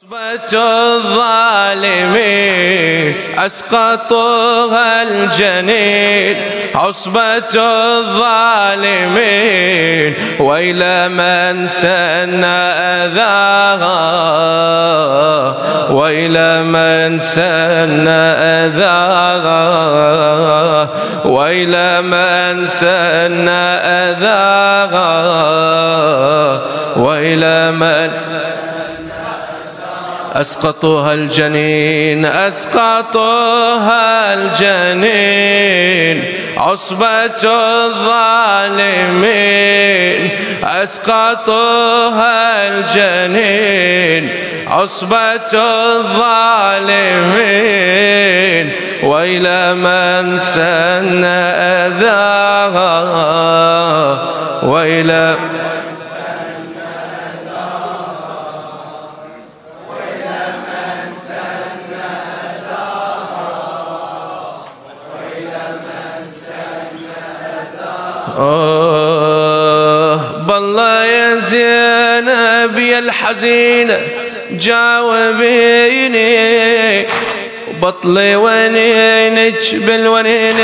عصبة الظالمين أسقطوها الجنين. عصبة الظالمين وإلى من سن أذاها وإلى من سن أذاها وإلى من سن أذاها وإلى من أسقطوها الجنين أسقطوها الجنين. عصبة الظالمين أسقطوها الجنين. عصبة الظالمين. وإلى من سن أذاها وإلى آه بالله يا زينب يا الحزينة جاوبيني بطلي ونينك بالونين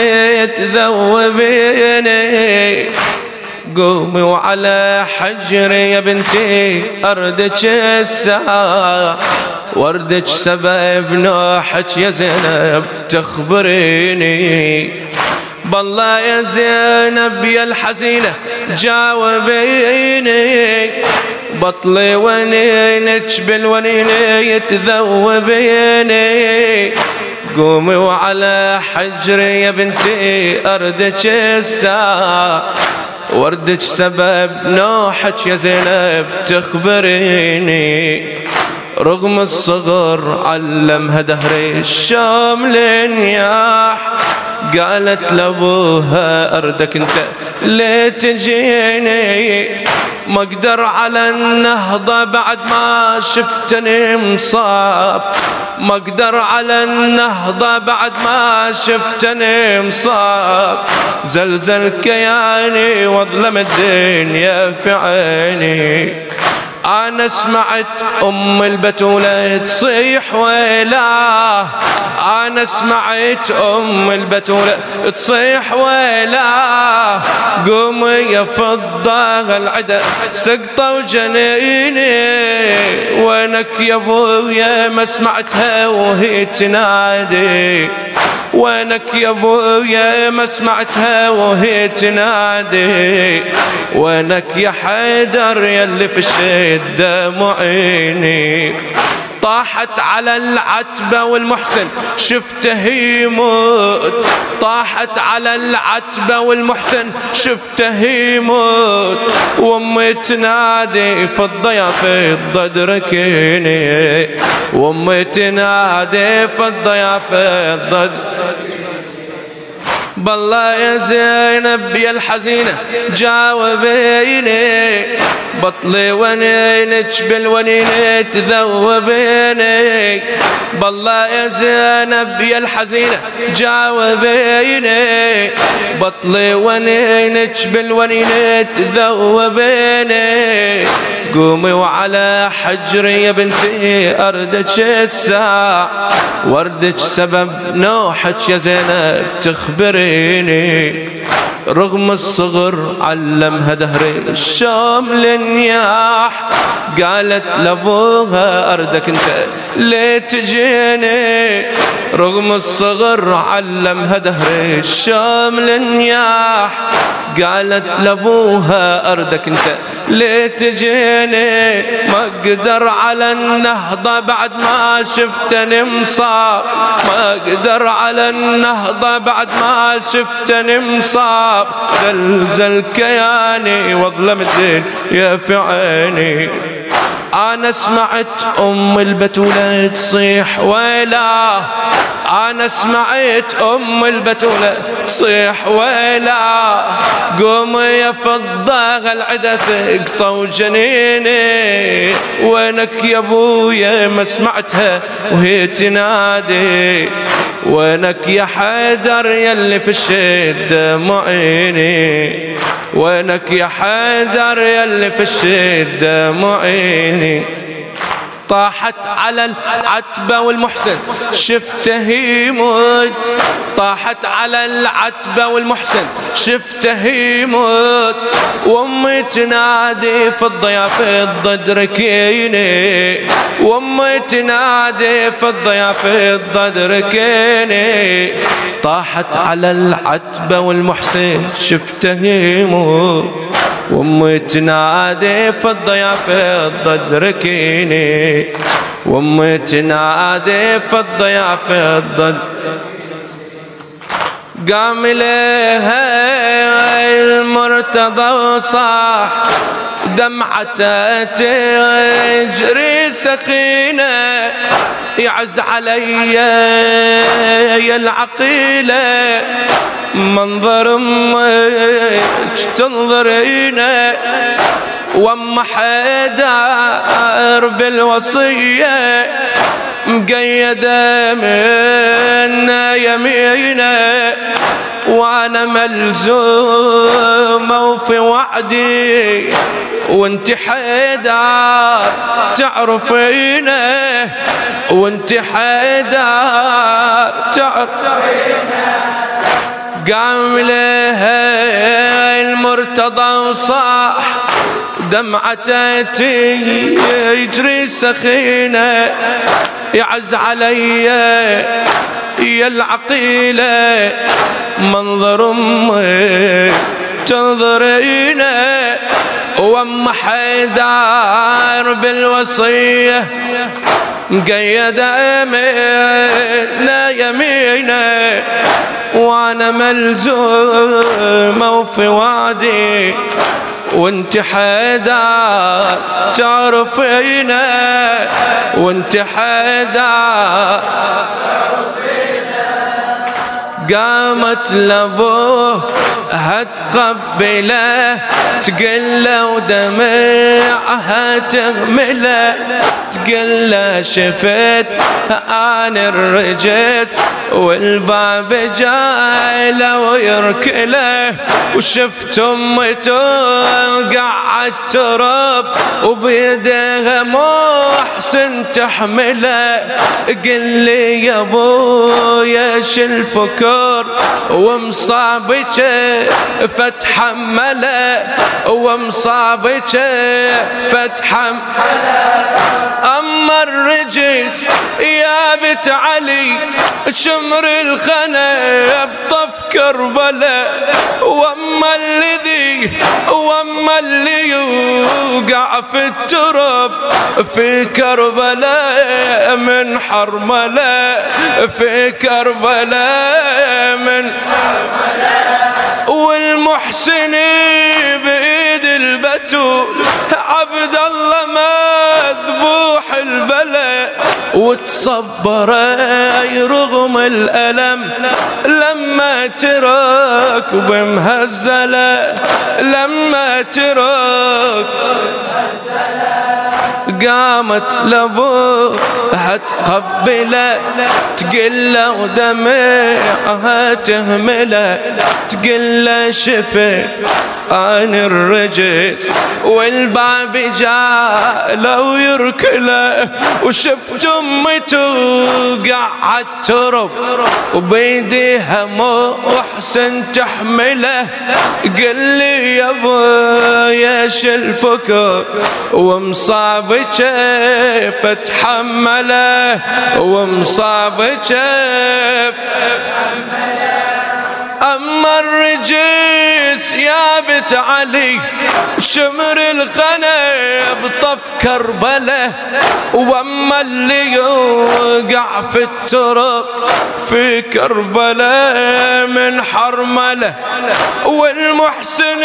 تذوبيني قومي وعلى حجري يا بنتي أردك الساعة وردك سبب نوحك يا زينب تخبريني. بالله يا زينب يا الحزينة جاوبيني. بطلي ونينك بالونينة يتذوبيني قومي وعلى حجري يا بنتي أردك الساعة وردك سبب نوحك يا زينب تخبريني. رغم الصغر علمها دهري الشام لنياح قالت لأبوها أردك أنت ليه تجيني ما أقدر على النهضة بعد ما شفتني مصاب. ما أقدر على النهضة بعد ما شفتني مصاب. زلزل كياني واظلم الدنيا في عيني. أنا سمعت أم البتولة تصيح ويلاه أنا سمعت أم البتولة تصيح ويلاه قوم يا فضة العدا سقطة وجنيني وينك يا أبويا ما سمعتها وهي تنادي. وينك يا ابويا ما سمعتها وهي تنادي؟ وينك يا حيدر يلي في الشدة معيني؟ طاحت على العتبة والمحسن. شفته يموت طاحت على العتبة والمحسن. شفته يموت وأمي تنادي فضة يا فضة ادركيني. وأمي تنادي فضة يا فضة بالله يا زينب يا الحزينة جاوبيني بطلي ونينك بالونينة تذوبيني بالله يا زينب يا الحزينة جاوبيني بطلي ونينك بالونينة تذوبيني قومي وعلى حجري يا بنتي أردك الساعة وردك سبب نوحك يا زينب تخبريني. رغم الصغر علمها دهري الشام للنياح قالت لأبوها أردك أنت ليه تجيني رغم الصغر علمها دهري الشام للنياح. قالت لأبوها أردك أنت. ليه تجيني ما أقدر على النهضة بعد ما شفتني مصاب. ما أقدر على النهضة بعد ما شفتني مصاب. زلزل كياني واظلم الدين يا في عيني. أنا سمعت أم البتولة تصيح ويلا. أنا سمعت أم البتولة تصيح ويلا. قوم يا فضة العدا سقطة وجنيني وينك يا أبويا ما سمعتها وهي تنادي. وينك يا حيدر يلي في الشدة معيني. وينك يا حيدر يلي في الشدة معيني. طاحت على العتبة والمحسن. شفته يموت طاحت على العتبة والمحسن. شفته يموت وأمي تنادي في الضيافة الضد ركيني وأمي تنادي في الضيافة الضد ركيني طاحت على العتبة والمحسن. شفته يموت وامي تنادي في الضيافة الضد ركيني وامي تنادي في الضيافة الضد قام لها المرتضى وصاح دمعته تجري سخينة. يعز علي يا العقيلة. منظر أمك تنظرينا وام حيدر بالوصية مقيدة منا يمينة وأنا ملزومة وفي وعدي وانت حيدر تعرفينه وانت حيدر تعرفينه. قام لها المرتضى وصاح دمعته يجري سخينة يعز علي يا العقيلة. منظر أمي تنظرينا وأم حيدار بالوصية مقيدة منا يمينه. وأنا ملزومة وفي وادي وانت حدا تعرفينا وانت حدا قامت لابوه هتقبله تقله ودمعها تغمله. تقله شفت عن الرجس والباب جاي لو يركله وشفت أمته قعد تراب وبيدها محسن تحمله. قل لي يا أبويا الفكر؟ ومصابك فتحمله ومصابك فتحمله أما الرجس يا بت علي شمر الخنا بطف كربلاء وأما الذي وأما اللي يوقع في التراب في كربلاء من حرمله في كربلاء من والمحسن بإيد البتول عبد الله مذبوح البلاء وتصبر رغم الألم. لما تراك بمهزلة. لما تراك قامت لابوه هتقبله تقله ودمعها تهمله تقله شفي عن الرجس والباب جاء لو يركله وشفت امته قعد ترب وبيديها محسن تحمله قل لي يا أبويا الفكر؟ ومصاب كيف اتحمله ومصاب كيف أما الرجس يا بت علي شمر الخنا بطف كربلة وأما اللي يوقع في التراب في كربلة من حرملة والمحسن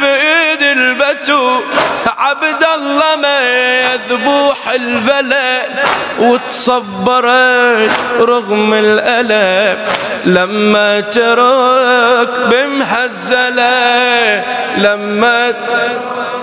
بإيد البتو عبد الله ما يذبوح البلاء وتصبرت رغم الألم. لما ترك بمهزلة لما ترك